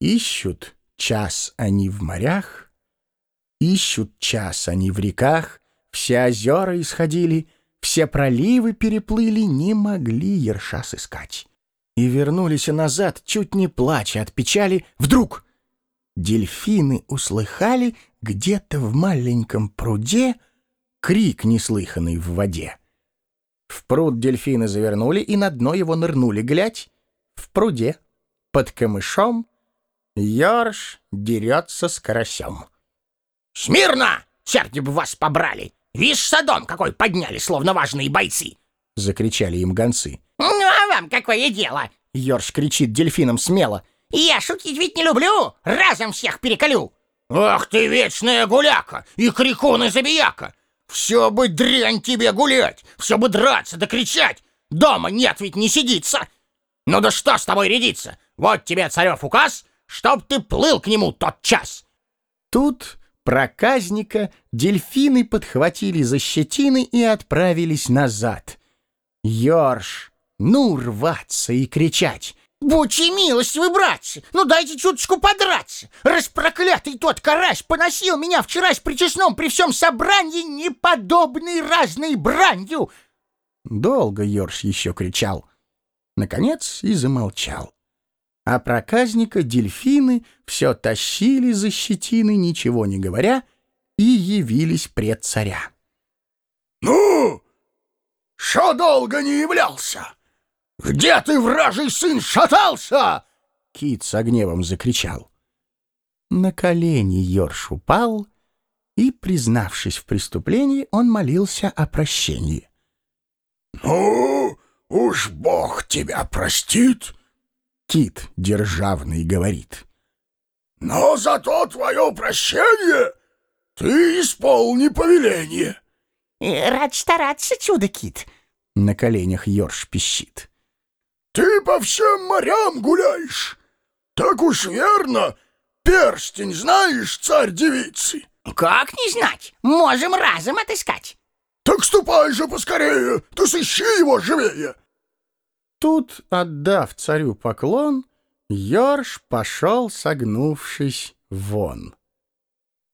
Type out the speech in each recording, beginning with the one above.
Ищут час они в морях, ищут час они в реках, все озера исходили, все проливы переплыли, не могли ерша сыскать. И вернулись назад, чуть не плача от печали, вдруг дельфины услыхали где-то в маленьком пруде крик неслыханный в воде. В пруд дельфины завернули и на дно его нырнули, глядь, в пруде, под камышом, Ёрш дерется с карасем. «Смирно! Черти бы вас побрали! Вишь, садом какой подняли, словно важные бойцы!» — закричали им гонцы. «Ну, а вам какое дело?» — Ёрш кричит дельфинам смело. «Я шутить ведь не люблю! Разом всех переколю!» «Ах ты вечная гуляка и крикун и забияка! Все бы дрянь тебе гулять, все бы драться да кричать! Дома нет ведь не сидится! Ну да что с тобой рядиться? Вот тебе царев указ, чтоб ты плыл к нему тот час!» Тут проказника дельфины подхватили за щетины и отправились назад. Ёрш, ну рваться и кричать. «Будьте милостивы, братцы, ну дайте чуточку подраться! Распроклятый тот карась поносил меня вчера с причесном при всем собрании неподобной разной бранью!» Долго Ёрш еще кричал. Наконец и замолчал. А проказника дельфины все тащили за щетины, ничего не говоря, и явились пред царя. «Ну, что долго не являлся? Где ты, вражий сын, шатался?» Кит с гневом закричал. На колени Йорш упал, и, признавшись в преступлении, он молился о прощении. «Ну, уж Бог тебя простит!» Кит державный говорит. «Но зато твое прощение ты исполни повеление». «Рад стараться, чудо-кит!» На коленях Ёрш пищит. «Ты по всем морям гуляешь. Так уж верно, перстень знаешь, царь-девицы?» «Как не знать? Можем разом отыскать». «Так ступай же поскорее, ты сыщи его живее!» Тут, отдав царю поклон, Ёрш пошел, согнувшись, вон.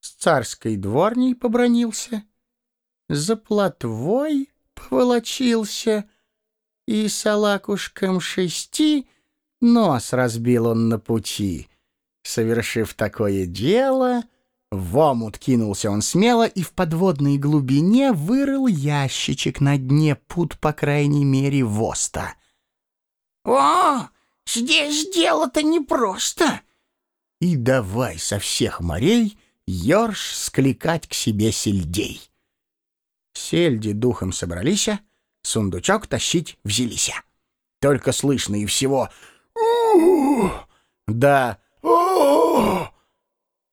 С царской дворней побронился, за плотвой поволочился, и салакушкам шести нос разбил он на пути. Совершив такое дело, в омут кинулся он смело и в подводной глубине вырыл ящичек на дне пут, по крайней мере, воста — «О, здесь дело-то непросто!» И давай со всех морей Ёрш скликать к себе сельдей. Сельди духом собрались, сундучок тащить взялись. Только слышно и всего да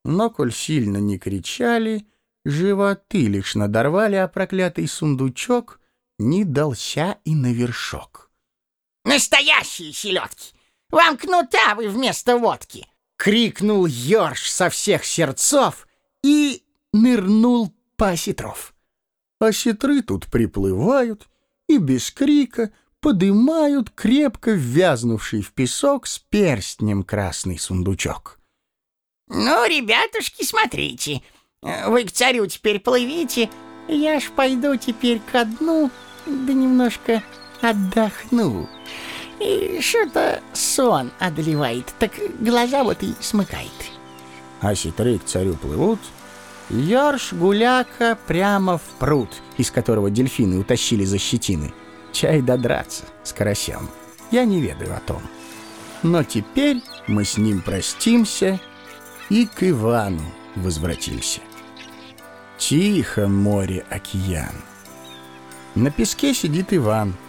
Но коль сильно не кричали, животы лишь надорвали, а проклятый сундучок не дался и на вершок. Настоящие селедки! Вам кнута вы вместо водки!» — крикнул Ёрш со всех сердцов и нырнул по осетров. Осетры тут приплывают и без крика подымают крепко ввязнувший в песок с перстнем красный сундучок. «Ну, ребятушки, смотрите, вы к царю теперь плывите, я ж пойду теперь ко дну, да немножко отдохну. И что-то сон одолевает, так глаза вот и смыкает. А ситры к царю плывут, Ярш гуляка прямо в пруд, из которого дельфины утащили за щетины. Чай додраться с карасем. Я не ведаю о том. Но теперь мы с ним простимся и к Ивану возвратимся. Тихо море океан. На песке сидит Иван —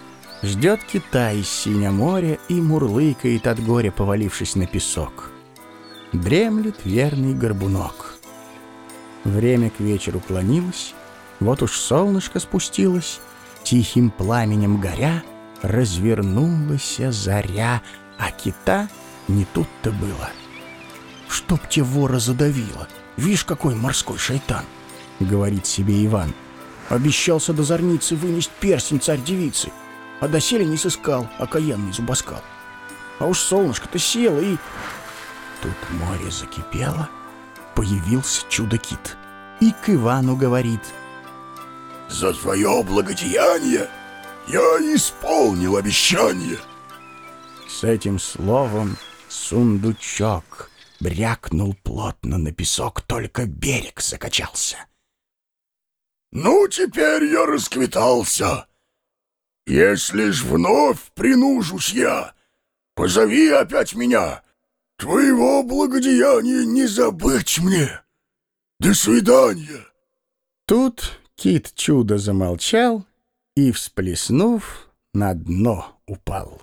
Ждет Китай из синя моря и мурлыкает от горя, повалившись на песок. Дремлет верный горбунок. Время к вечеру клонилось, вот уж солнышко спустилось, тихим пламенем горя развернулась заря, а кита не тут-то было. «Чтоб те вора задавило! Вишь, какой морской шайтан!» — говорит себе Иван. «Обещался до зорницы вынести перстень царь-девицы» а доселе не сыскал окаянный зубоскал. А уж солнышко-то село и... Тут море закипело, появился чудо-кит. И к Ивану говорит. «За твое благодеяние я исполнил обещание». С этим словом сундучок брякнул плотно на песок, только берег закачался. «Ну, теперь я расквитался. Если ж вновь принужусь я, позови опять меня. Твоего благодеяния не забыть мне. До свидания». Тут кит чудо замолчал и, всплеснув, на дно упал.